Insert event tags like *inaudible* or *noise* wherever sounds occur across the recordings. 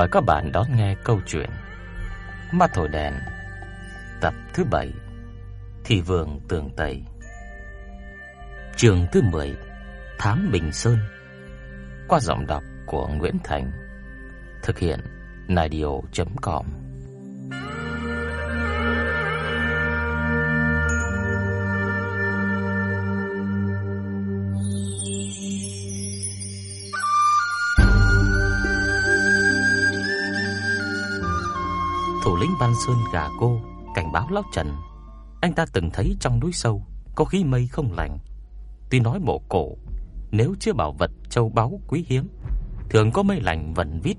Mời các bạn đón nghe câu chuyện Mắt thổi đèn, Tập thứ 7 Thị vườn tường Tây Trường thứ 10 Thám Bình Sơn. Qua giọng đọc của Nguyễn Thành, Thực hiện Nadio.com Thủ lĩnh Ban Sơn gà cô cảnh báo lão Trần, anh ta từng thấy trong núi sâu có khí mây không lành. Tuy nói mộ cổ nếu chưa bảo vật châu báu quý hiếm, thường có mây lành vẩn vít,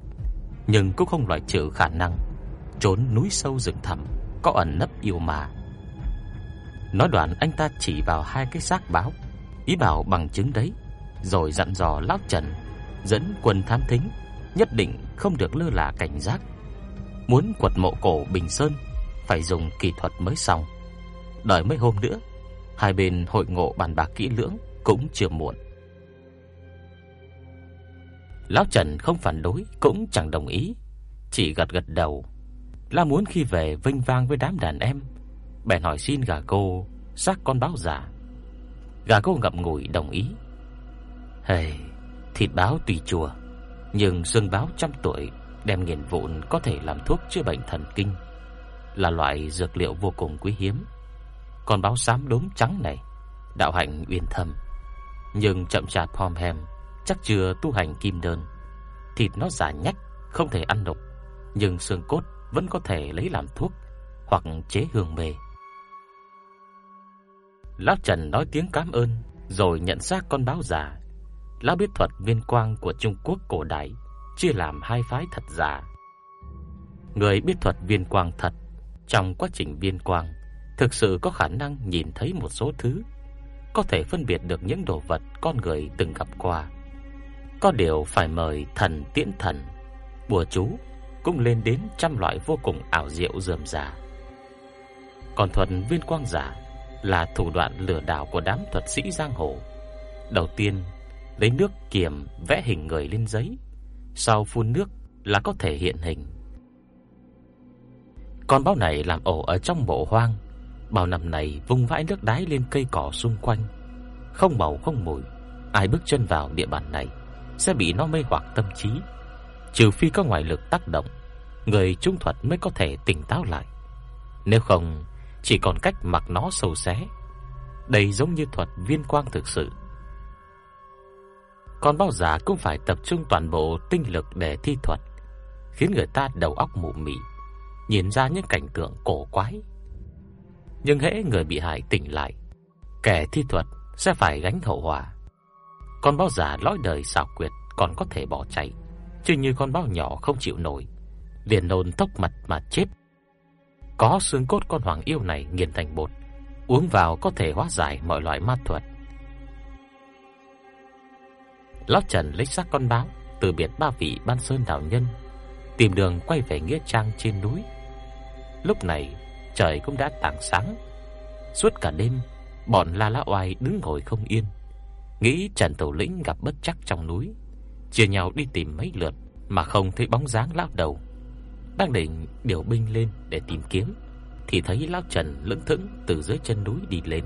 nhưng cũng không loại trừ khả năng trốn núi sâu rừng thẳm có ẩn nấp yêu mà Nói đoạn anh ta chỉ vào hai cái xác báo, ý bảo bằng chứng đấy, rồi dặn dò lão Trần dẫn quân thám thính, nhất định không được lơ là cảnh giác. Muốn quật mộ cổ Bình Sơn phải dùng kỹ thuật mới xong. Đợi mấy hôm nữa, hai bên hội ngộ bàn bạc kỹ lưỡng cũng chưa muộn. Lão Trần không phản đối cũng chẳng đồng ý, chỉ gật gật đầu. La muốn khi về vinh vang với đám đàn em, bèn hỏi xin gà cô xác con báo giả. Gà cô ngậm ngùi đồng ý. Hề, thịt báo tùy chùa, nhưng xương báo trăm tuổi đem nghiền vụn có thể làm thuốc chữa bệnh thần kinh, là loại dược liệu vô cùng quý hiếm. Con báo xám đốm trắng này, đạo hạnh uyên thâm, nhưng chậm chạp hòm hem, chắc chưa tu hành kim đơn. Thịt nó giả nhách, không thể ăn độc, nhưng xương cốt vẫn có thể lấy làm thuốc hoặc chế hương mề. Lão Trần nói tiếng cảm ơn rồi nhận xác con báo già, Lão biết thuật viên quang của Trung Quốc cổ đại chia làm hai phái thật giả. Người biết thuật viên quang thật, trong quá trình viên quang thực sự có khả năng nhìn thấy một số thứ, có thể phân biệt được những đồ vật con người từng gặp qua. Có điều phải mời thần tiễn thần, bùa chú cũng lên đến trăm loại vô cùng ảo diệu rườm rà. Còn thuật viên quang giả là thủ đoạn lừa đảo của đám thuật sĩ giang hồ. Đầu tiên, lấy nước kiềm vẽ hình người lên giấy sau phun nước là có thể hiện hình. Con báo này làm ổ ở trong mộ hoang, bao năm này vung vãi nước đái lên cây cỏ xung quanh, không màu không mùi, ai bước chân vào địa bàn này sẽ bị nó mê hoặc tâm trí, trừ phi có ngoại lực tác động, người trung thuật mới có thể tỉnh táo lại. Nếu không, chỉ còn cách mặc nó sầu xé. Đây giống như thuật viên quang thực sự, con bao giả cũng phải tập trung toàn bộ tinh lực để thi thuật, khiến người ta đầu óc mù mị, nhìn ra những cảnh tượng cổ quái. Nhưng hễ người bị hại tỉnh lại, kẻ thi thuật sẽ phải gánh hậu quả. Con báo giả lõi đời xảo quyệt còn có thể bỏ chạy, chứ như con báo nhỏ không chịu nổi, liền nôn tốc mặt mà chết. Có xương cốt con hoàng yêu này nghiền thành bột, uống vào có thể hóa giải mọi loại ma thuật. Lão Trần lấy xác con báo từ biệt ba vị ban sơn đạo nhân, tìm đường quay về nghĩa trang trên núi. Lúc này, trời cũng đã tảng sáng. Suốt cả đêm, bọn La Lá Oai đứng ngồi không yên, nghĩ Trần Tẩu Lĩnh gặp bất chắc trong núi, chia nhau đi tìm mấy lượt mà không thấy bóng dáng lão đầu. Đang định điều binh lên để tìm kiếm, thì thấy lão Trần lững thững từ dưới chân núi đi lên,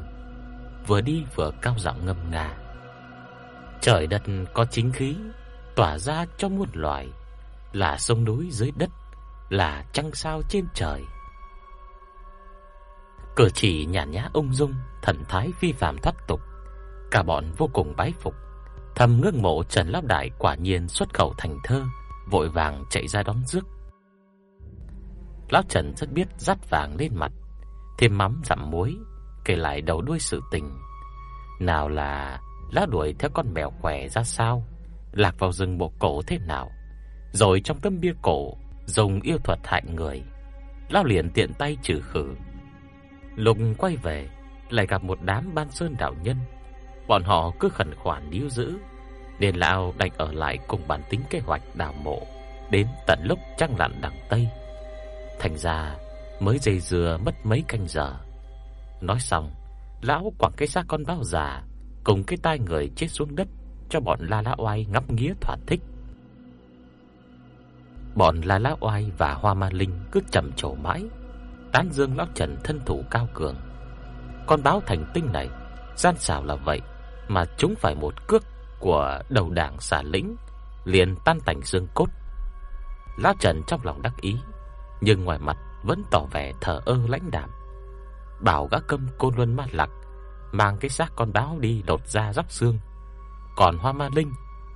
vừa đi vừa cao giọng ngâm nga. Trời đất có chính khí tỏa ra cho muôn loài, là sông núi dưới đất, là trăng sao trên trời. Cử chỉ nhàn nhã ung dung, thần thái phi phàm thoát tục, cả bọn vô cùng bái phục, thầm ngưỡng mộ Trần Lão Đại quả nhiên xuất khẩu thành thơ, vội vàng chạy ra đón rước. Lão Trần rất biết dắt vàng lên mặt, thêm mắm dặm muối, kể lại đầu đuôi sự tình. Nào là lá đuổi theo con mèo khỏe ra sao, lạc vào rừng bộ cổ thế nào, rồi trong tấm bia cổ dùng yêu thuật hại người. Lão liền tiện tay trừ khử. Lục quay về, lại gặp một đám ban sơn đạo nhân. Bọn họ cứ khẩn khoản níu giữ, nên lão đành ở lại cùng bản tính kế hoạch đào mộ đến tận lúc trăng lặn đằng tây. Thành ra mới dây dưa mất mấy canh giờ. Nói xong, lão quẳng cái xác con báo già cùng cái tai người chết xuống đất cho bọn La La Oai ngắm nghía thỏa thích. Bọn La La Oai và Hoa Ma Linh cứ trầm trồ mãi, tán dương lão Trần thân thủ cao cường. Con báo thành tinh này, gian xảo là vậy, mà chúng phải một cước của đầu đảng xả lĩnh, liền tan tành xương cốt. Lão Trần trong lòng đắc ý, nhưng ngoài mặt vẫn tỏ vẻ thờ ơ lãnh đạm. Bảo gã câm côn luân ma lạc mang cái xác con báo đi lột da róc xương. Còn Hoa Ma Linh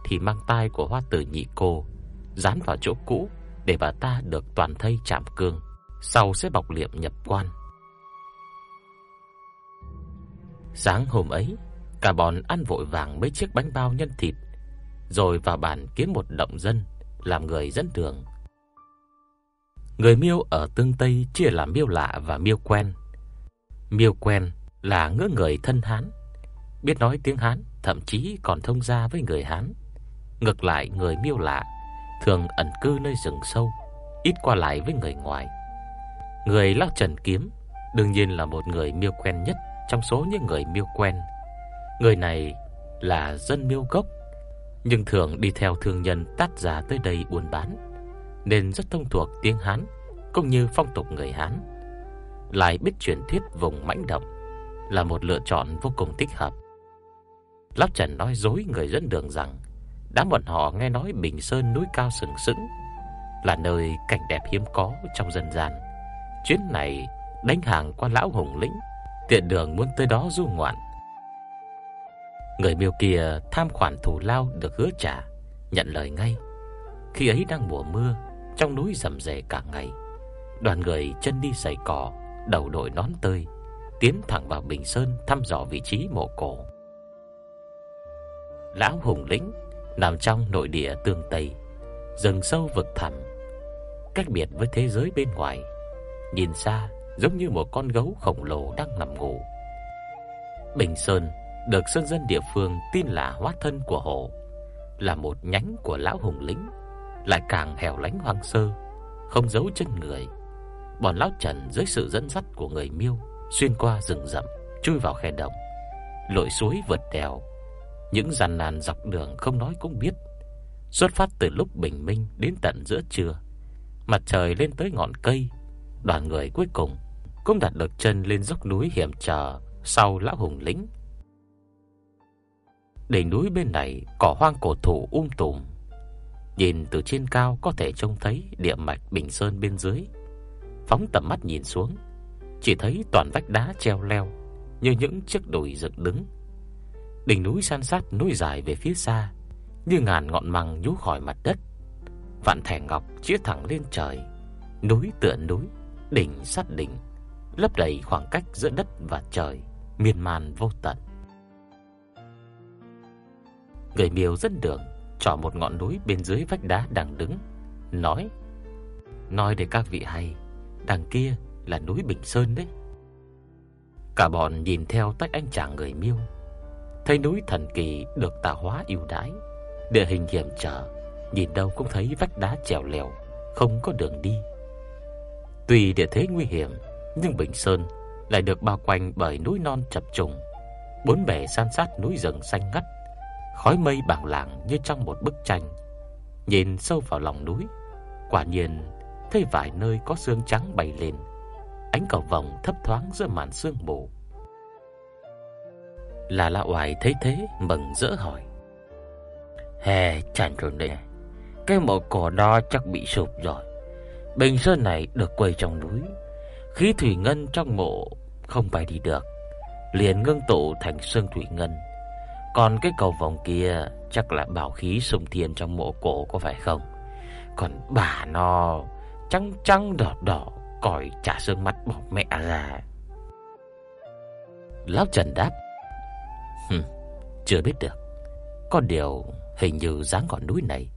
thì mang tai của Hoa Tử Nhị cô dán vào chỗ cũ để bà ta được toàn thây chạm cương, sau sẽ bọc liệm nhập quan. Sáng hôm ấy, cả bọn ăn vội vàng mấy chiếc bánh bao nhân thịt, rồi vào bàn kiếm một động dân làm người dẫn đường. Người Miêu ở Tương Tây chia làm Miêu lạ và Miêu quen. Miêu quen là ngỡ người thân Hán, biết nói tiếng Hán, thậm chí còn thông gia với người Hán. Ngược lại, người Miêu lạ thường ẩn cư nơi rừng sâu, ít qua lại với người ngoài. Người Lắc Trần Kiếm đương nhiên là một người Miêu quen nhất trong số những người Miêu quen. Người này là dân Miêu gốc, nhưng thường đi theo thương nhân tát giá tới đây buôn bán, nên rất thông thuộc tiếng Hán cũng như phong tục người Hán. Lại biết truyền thuyết vùng mãnh động là một lựa chọn vô cùng thích hợp. Lắp Trần nói dối người dẫn đường rằng đám bọn họ nghe nói Bình Sơn núi cao sừng sững là nơi cảnh đẹp hiếm có trong dân gian. Chuyến này đánh hàng qua lão hùng lĩnh, tiện đường muốn tới đó du ngoạn. Người miêu kia tham khoản thù lao được hứa trả, nhận lời ngay. Khi ấy đang mùa mưa, trong núi rầm rề cả ngày, đoàn người chân đi giày cỏ, đầu đội nón tơi, tiến thẳng vào Bình Sơn thăm dò vị trí mộ cổ. Lão Hùng Lĩnh nằm trong nội địa tương Tây, rừng sâu vực thẳm, cách biệt với thế giới bên ngoài. Nhìn xa, giống như một con gấu khổng lồ đang nằm ngủ. Bình Sơn được dân dân địa phương tin là hóa thân của hồ, là một nhánh của lão hùng lĩnh, lại càng hẻo lánh hoang sơ, không giấu chân người. Bọn lão Trần dưới sự dẫn dắt của người Miêu xuyên qua rừng rậm, chui vào khe động, lội suối vượt đèo. Những gian nan dọc đường không nói cũng biết. Xuất phát từ lúc bình minh đến tận giữa trưa, mặt trời lên tới ngọn cây, đoàn người cuối cùng cũng đặt được chân lên dốc núi hiểm trở sau lão hùng lĩnh. Đỉnh núi bên này cỏ hoang cổ thụ um tùm. Nhìn từ trên cao có thể trông thấy địa mạch Bình Sơn bên dưới. Phóng tầm mắt nhìn xuống, chỉ thấy toàn vách đá treo leo như những chiếc đồi dựng đứng. Đỉnh núi san sát nối dài về phía xa, như ngàn ngọn măng nhú khỏi mặt đất. Vạn thẻ ngọc chĩa thẳng lên trời, núi tựa núi, đỉnh sát đỉnh, lấp đầy khoảng cách giữa đất và trời, miên man vô tận. Người miêu dẫn đường cho một ngọn núi bên dưới vách đá đang đứng, nói: "Nói để các vị hay, đằng kia là núi Bình Sơn đấy." Cả bọn nhìn theo tách anh chàng người miêu, thấy núi thần kỳ được tạo hóa ưu đãi, địa hình hiểm trở, nhìn đâu cũng thấy vách đá trèo lèo, không có đường đi. Tuy địa thế nguy hiểm, nhưng Bình Sơn lại được bao quanh bởi núi non chập trùng, bốn bề san sát núi rừng xanh ngắt, khói mây bảng lạng như trong một bức tranh. Nhìn sâu vào lòng núi, quả nhiên thấy vài nơi có sương trắng bay lên, ánh cầu vồng thấp thoáng giữa màn sương mù. Là Lạ Oải thấy thế mừng rỡ hỏi: "Hè, chẳng rồi nè Cái mộ cổ đó chắc bị sụp rồi. Bình sơn này được quây trong núi, khí thủy ngân trong mộ không bay đi được, liền ngưng tụ thành sương thủy ngân." Còn cái cầu vòng kia chắc là bảo khí sùng thiên trong mộ cổ có phải không? Còn bà nó trắng trắng đỏ đỏ, còi trả xương mặt bỏ mẹ ra. Lão Trần đáp. Hừm, chưa biết được. Có điều hình như dáng ngọn núi này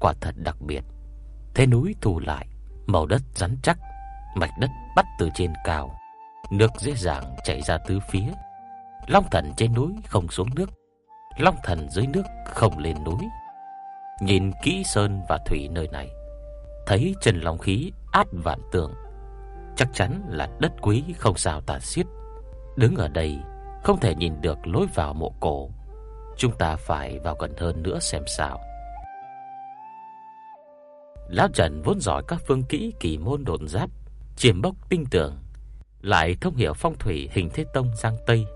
quả thật đặc biệt. Thế núi thu lại, màu đất rắn chắc, mạch đất bắt từ trên cao, nước dễ dàng chảy ra tứ phía. Long thần trên núi không xuống nước, Long thần dưới nước không lên núi. Nhìn kỹ sơn và thủy nơi này, thấy chân long khí át vạn tường, chắc chắn là đất quý không sao tả xiết. Đứng ở đây không thể nhìn được lối vào mộ cổ, chúng ta phải vào gần hơn nữa xem sao. Lão Trần vốn giỏi các phương kỹ kỳ môn độn giáp, chiêm bốc tinh tường, lại thông hiểu phong thủy hình thế tông giang tây,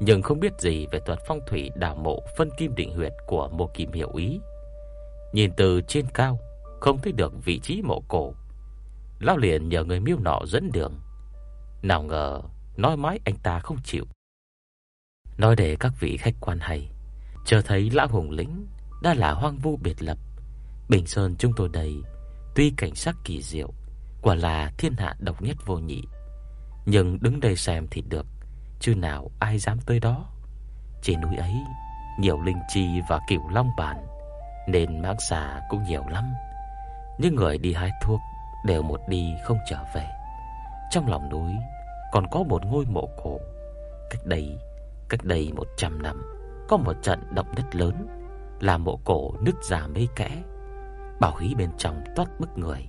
nhưng không biết gì về thuật phong thủy đào mộ phân kim định huyệt của Mộ Kim hiệu Ý. Nhìn từ trên cao, không thấy được vị trí mộ cổ. Lão liền nhờ người miêu nọ dẫn đường. Nào ngờ, nói mãi anh ta không chịu. Nói để các vị khách quan hay, chờ thấy lão hùng lĩnh đã là hoang vu biệt lập. Bình Sơn chúng tôi đây, tuy cảnh sắc kỳ diệu, quả là thiên hạ độc nhất vô nhị. Nhưng đứng đây xem thì được, chứ nào ai dám tới đó. Trên núi ấy, nhiều linh chi và cửu long bản, nên mãng xà cũng nhiều lắm. Những người đi hái thuốc đều một đi không trở về. Trong lòng núi còn có một ngôi mộ cổ. Cách đây, cách đây 100 năm, có một trận động đất lớn, làm mộ cổ nứt ra mấy kẽ. Bảo khí bên trong toát bức người.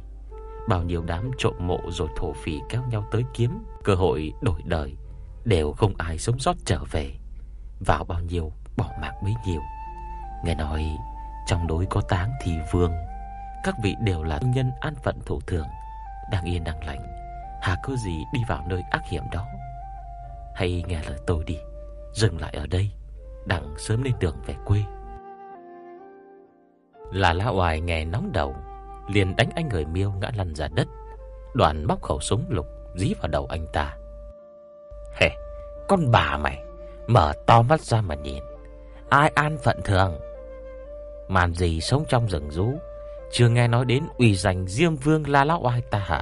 Bao nhiêu đám trộm mộ rồi thổ phỉ kéo nhau tới kiếm cơ hội đổi đời, đều không ai sống sót trở về. Vào bao nhiêu bỏ mạng bấy nhiêu. Nghe nói trong núi có táng thì vương các vị đều là nhân an phận thủ thường, đang yên đang lành, hà cơ gì đi vào nơi ác hiểm đó. Hãy nghe lời tôi đi, dừng lại ở đây, đặng sớm lên đường về quê. Là La hoài nghe nóng đầu, liền đánh anh người Miêu ngã lăn ra đất, đoàn móc khẩu súng lục dí vào đầu anh ta. "Hề, con bà mày, mở to mắt ra mà nhìn, ai an phận thường? Màn gì sống trong rừng rú, chưa nghe nói đến ủy danh Diêm Vương La Lão Oai ta hả?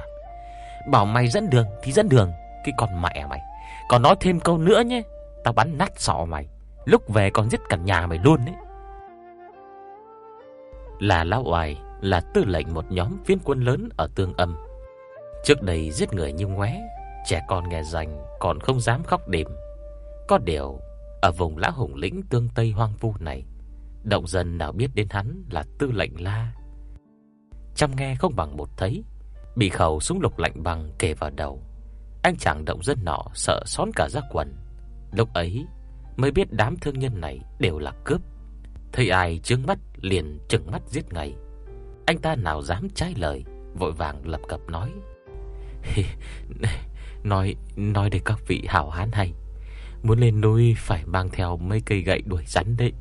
Bảo mày dẫn đường thì dẫn đường, cái con mẹ mày. Còn nói thêm câu nữa nhé, tao bắn nát sọ mày. Lúc về còn giết cả nhà mày luôn đấy. La Lão Oai là tư lệnh một nhóm phiên quân lớn ở Tương Âm. Trước đây giết người như ngoé, trẻ con nghe danh còn không dám khóc đêm. Có điều, ở vùng Lã Hùng lĩnh Tương Tây hoang vu này, động dân nào biết đến hắn là tư lệnh La chăm nghe không bằng một thấy. Bị khẩu súng lục lạnh băng kề vào đầu. Anh chàng động dân nọ, sợ xón cả ra quần. Lúc ấy mới biết đám thương nhân này đều là cướp. Thấy ai trướng mắt liền trừng mắt giết ngay. Anh ta nào dám trái lời, Vội vàng lập cập nói. *laughs* Nói nói để các vị hảo hán hay. Muốn lên núi phải mang theo mấy cây gậy đuổi rắn đấy.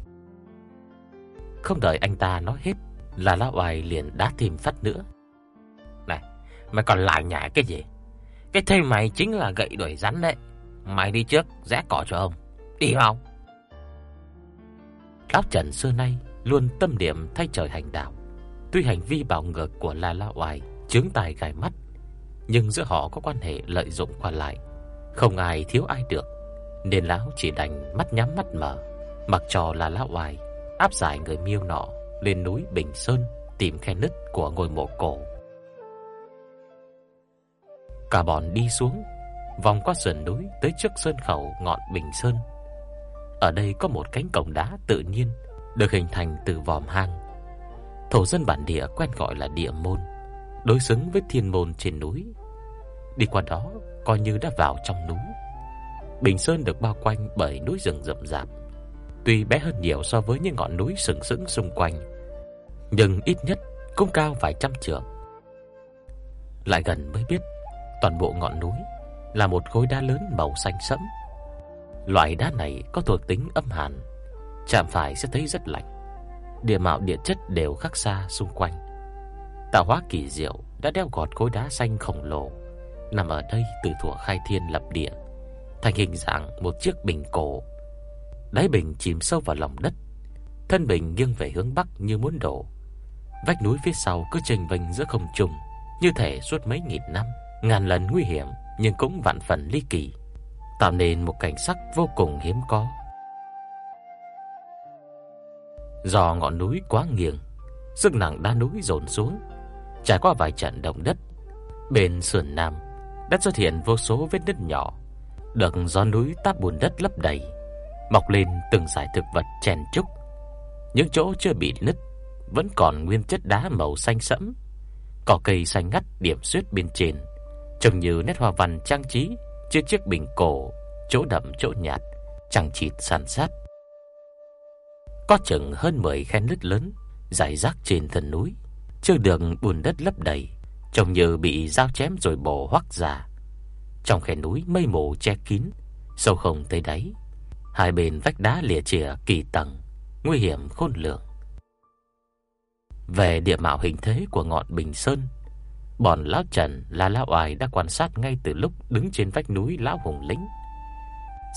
Không đợi anh ta nói hết là lão oai liền đá thêm phát nữa. Này, mày còn lại nhảy cái gì? Cái thây mày chính là gậy đuổi rắn đấy. Mày đi trước, rẽ cỏ cho ông. Đi không? Lão Trần xưa nay luôn tâm điểm thay trời hành đạo. Tuy hành vi bạo ngược của La La Oai chướng tài gài mắt, nhưng giữa họ có quan hệ lợi dụng qua lại, không ai thiếu ai được, nên lão chỉ đành mắt nhắm mắt mở, mặc cho La La Oai áp giải người miêu nọ lên núi Bình Sơn tìm khe nứt của ngôi mộ cổ. Cả bọn đi xuống, vòng qua sườn núi tới trước sơn khẩu ngọn Bình Sơn. Ở đây có một cánh cổng đá tự nhiên được hình thành từ vòm hang. Thổ dân bản địa quen gọi là địa môn, đối xứng với thiên môn trên núi. Đi qua đó coi như đã vào trong núi. Bình Sơn được bao quanh bởi núi rừng rậm rạp, tuy bé hơn nhiều so với những ngọn núi sừng sững xung quanh, nhưng ít nhất cũng cao vài trăm trượng. Lại gần mới biết, toàn bộ ngọn núi là một khối đá lớn màu xanh sẫm. Loại đá này có thuộc tính âm hàn, chạm phải sẽ thấy rất lạnh. Địa mạo địa chất đều khác xa xung quanh. Tạo hóa kỳ diệu đã đeo gọt khối đá xanh khổng lồ nằm ở đây từ thuở khai thiên lập địa, thành hình dạng một chiếc bình cổ Đáy bình chìm sâu vào lòng đất. Thân bình nghiêng về hướng bắc như muốn đổ. Vách núi phía sau cứ trình vênh giữa không trung, Như thể suốt mấy nghìn năm, Ngàn lần nguy hiểm Nhưng cũng vạn phần ly kỳ, Tạo nên một cảnh sắc vô cùng hiếm có. Do ngọn núi quá nghiêng, Sức nặng đá núi dồn xuống, Trải qua vài trận động đất, Bên sườn nam Đất xuất hiện vô số vết nứt nhỏ, Được gió núi táp bùn đất lấp đầy mọc lên từng dải thực vật chèn trúc. Những chỗ chưa bị nứt vẫn còn nguyên chất đá màu xanh sẫm, cỏ cây xanh ngắt điểm xuyết bên trên, trông như nét hoa văn trang trí trên chiếc bình cổ, chỗ đậm chỗ nhạt, chẳng chịt san sát. Có chừng hơn 10 khe nứt lớn rải rác trên thân núi, chưa đường bùn đất lấp đầy, trông như bị dao chém rồi bổ hoắc ra. Trong khe núi mây mù che kín, sâu không tới đáy. Hai bên vách đá lìa chìa kỳ tầng, nguy hiểm khôn lường. Về địa mạo hình thế của ngọn Bình Sơn, bọn lão Trần là lão oai đã quan sát ngay từ lúc đứng trên vách núi lão hùng lĩnh.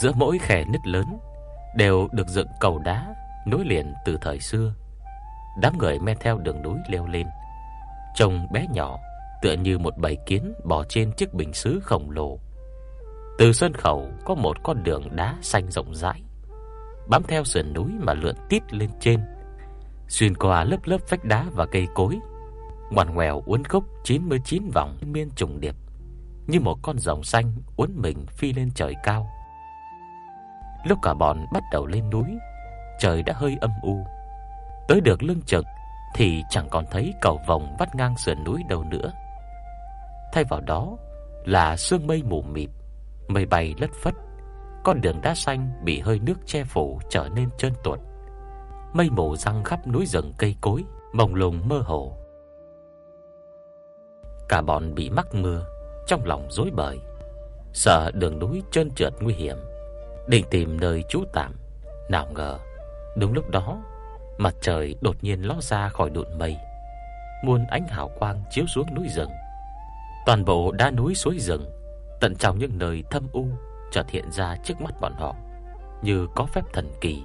Giữa mỗi khe nứt lớn đều được dựng cầu đá nối liền từ thời xưa. Đám người men theo đường núi leo lên, trông bé nhỏ, tựa như một bầy kiến bò trên chiếc bình sứ khổng lồ. Từ sân khẩu có một con đường đá xanh rộng rãi, bám theo sườn núi mà lượn tít lên trên, xuyên qua lớp lớp vách đá và cây cối, ngoằn ngoèo uốn khúc 99 vòng miên trùng điệp, như một con rồng xanh uốn mình phi lên trời cao. Lúc cả bọn bắt đầu lên núi, trời đã hơi âm u. Tới được lưng chừng thì chẳng còn thấy cầu vòng vắt ngang sườn núi đâu nữa. Thay vào đó là sương mây mù mịt, mây bay lất phất, con đường đá xanh bị hơi nước che phủ trở nên trơn tuột. Mây mù răng khắp núi rừng cây cối, mông lung mơ hồ. Cả bọn bị mắc mưa, trong lòng rối bời, sợ đường núi trơn trượt nguy hiểm, định tìm nơi trú tạm. Nào ngờ, đúng lúc đó, mặt trời đột nhiên ló ra khỏi đụn mây, muôn ánh hào quang chiếu xuống núi rừng. Toàn bộ đá núi suối rừng, tận trong những nơi thâm u chợt hiện ra trước mắt bọn họ, như có phép thần kỳ,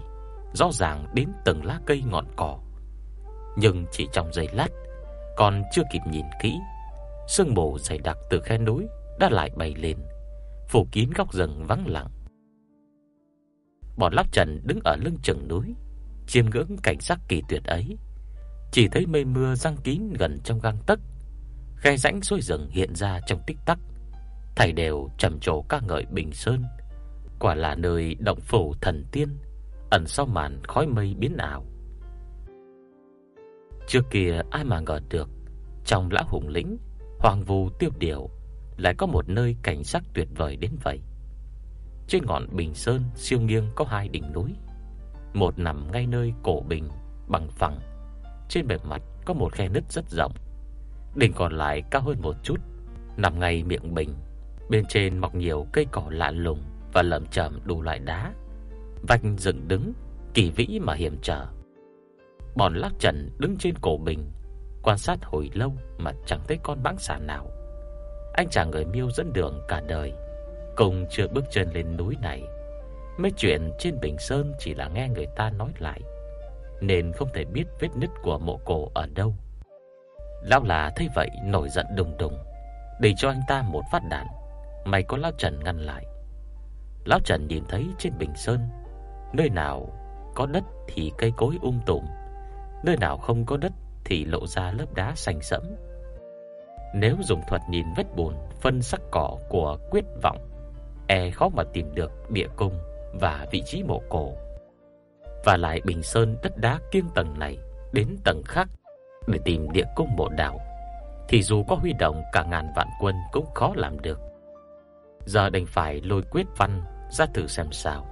rõ ràng đến từng lá cây ngọn cỏ. Nhưng chỉ trong giây lát, còn chưa kịp nhìn kỹ, sương mù dày đặc từ khe núi đã lại bay lên, phủ kín góc rừng vắng lặng. Bọn lắp Trần đứng ở lưng chừng núi, chiêm ngưỡng cảnh sắc kỳ tuyệt ấy, chỉ thấy mây mưa răng kín gần trong gang tấc, khe rãnh suối rừng hiện ra trong tích tắc, thầy đều trầm trồ các ngợi Bình Sơn, quả là nơi động phủ thần tiên, ẩn sau màn khói mây biến ảo. Trước kia ai mà ngờ được, trong lão hùng lĩnh, hoàng vù tiêu điều, lại có một nơi cảnh sắc tuyệt vời đến vậy. Trên ngọn Bình Sơn siêu nghiêng có hai đỉnh núi, một nằm ngay nơi cổ bình bằng phẳng, trên bề mặt có một khe nứt rất rộng. Đỉnh còn lại cao hơn một chút, nằm ngay miệng bình, bên trên mọc nhiều cây cỏ lạ lùng và lởm chởm đủ loại đá. Vách dựng đứng, kỳ vĩ mà hiểm trở. Bọn Lắc Trần đứng trên cổ bình, quan sát hồi lâu mà chẳng thấy con bãng xà nào. Anh chàng người Miêu dẫn đường cả đời, cùng chưa bước chân lên núi này. Mấy chuyện trên Bình Sơn chỉ là nghe người ta nói lại, nên không thể biết vết nứt của mộ cổ ở đâu. Lão là thấy vậy nổi giận đùng đùng, để cho anh ta một phát đạn mày có lão Trần ngăn lại. Lão Trần nhìn thấy trên Bình Sơn, nơi nào có đất thì cây cối um tùm, nơi nào không có đất thì lộ ra lớp đá xanh sẫm. Nếu dùng thuật nhìn vết bùn phân sắc cỏ của quyết vọng, e khó mà tìm được địa cung và vị trí mộ cổ. Và lại Bình Sơn đất đá kiêng tầng này đến tầng khác để tìm địa cung mộ đạo, thì dù có huy động cả ngàn vạn quân cũng khó làm được. Giờ đành phải lôi quyết văn ra thử xem sao.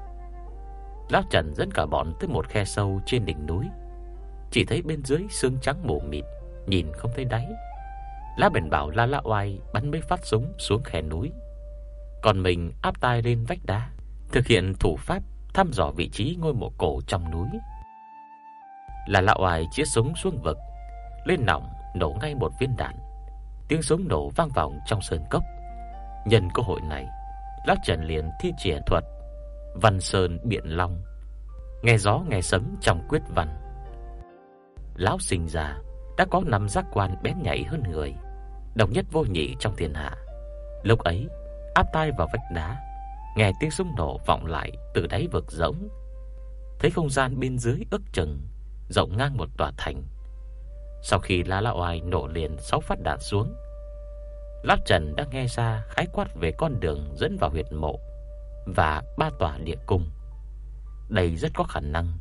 Lão Trần dẫn cả bọn tới một khe sâu trên đỉnh núi. Chỉ thấy bên dưới sương trắng mù mịt, nhìn không thấy đáy. Lá bền bảo La La Oai bắn mấy phát súng xuống khe núi. Còn mình áp tai lên vách đá, thực hiện thủ pháp thăm dò vị trí ngôi mộ cổ trong núi. La La Oai chĩa súng xuống vực, lên nòng nổ ngay một viên đạn. Tiếng súng nổ vang vọng trong sơn cốc. Nhân cơ hội này, Lão Trần liền thi triển thuật Văn Sơn Biện Long. Nghe gió nghe sấm trong quyết văn. Lão sinh già đã có năm giác quan bén nhạy hơn người, độc nhất vô nhị trong thiên hạ. Lúc ấy, áp tai vào vách đá, nghe tiếng súng nổ vọng lại từ đáy vực rỗng. Thấy không gian bên dưới ước chừng rộng ngang một tòa thành. Sau khi La La Oai nổ liền sáu phát đạn xuống, Lát Trần đã nghe ra khái quát về con đường dẫn vào huyệt mộ và ba tòa địa cung. Đây rất có khả năng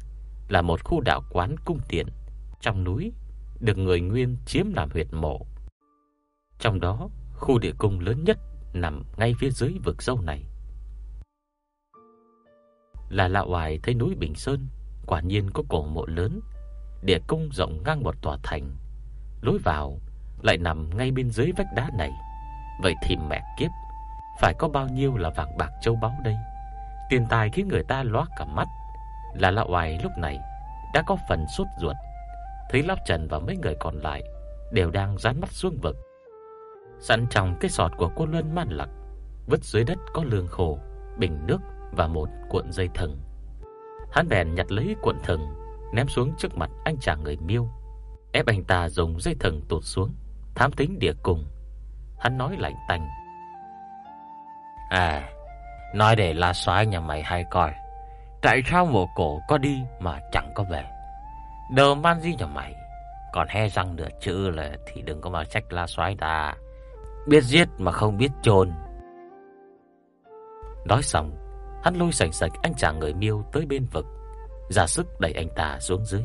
là một khu đạo quán cung tiện trong núi được người Nguyên chiếm làm huyệt mộ. Trong đó, khu địa cung lớn nhất nằm ngay phía dưới vực sâu này. Là lạ hoài thấy núi Bình Sơn quả nhiên có cổ mộ lớn, địa cung rộng ngang một tòa thành, lối vào lại nằm ngay bên dưới vách đá này. Vậy thì mẹ kiếp, phải có bao nhiêu là vàng bạc châu báu đây? Tiền tài khiến người ta loát cả mắt. Là lão oai lúc này đã có phần sốt ruột. Thấy lão Trần và mấy người còn lại đều đang dán mắt xuống vực. Sẵn trong cái sọt của cô Luân man lặc, vứt dưới đất có lương khô, bình nước và một cuộn dây thừng. Hắn bèn nhặt lấy cuộn thừng, ném xuống trước mặt anh chàng người Miêu, ép anh ta dùng dây thừng tụt xuống, thám tính địa cùng. Hắn nói lạnh tanh: "À, nói để La xóa nhà mày hay coi, tại sao mùa cổ có đi mà chẳng có về? Đờ man gì nhà mày, còn he răng nửa chữ là thì đừng có mà trách La Soái ta, biết giết mà không biết chôn." Nói xong, hắn lôi sành sạch anh chàng người Miêu tới bên vực, ra sức đẩy anh ta xuống dưới.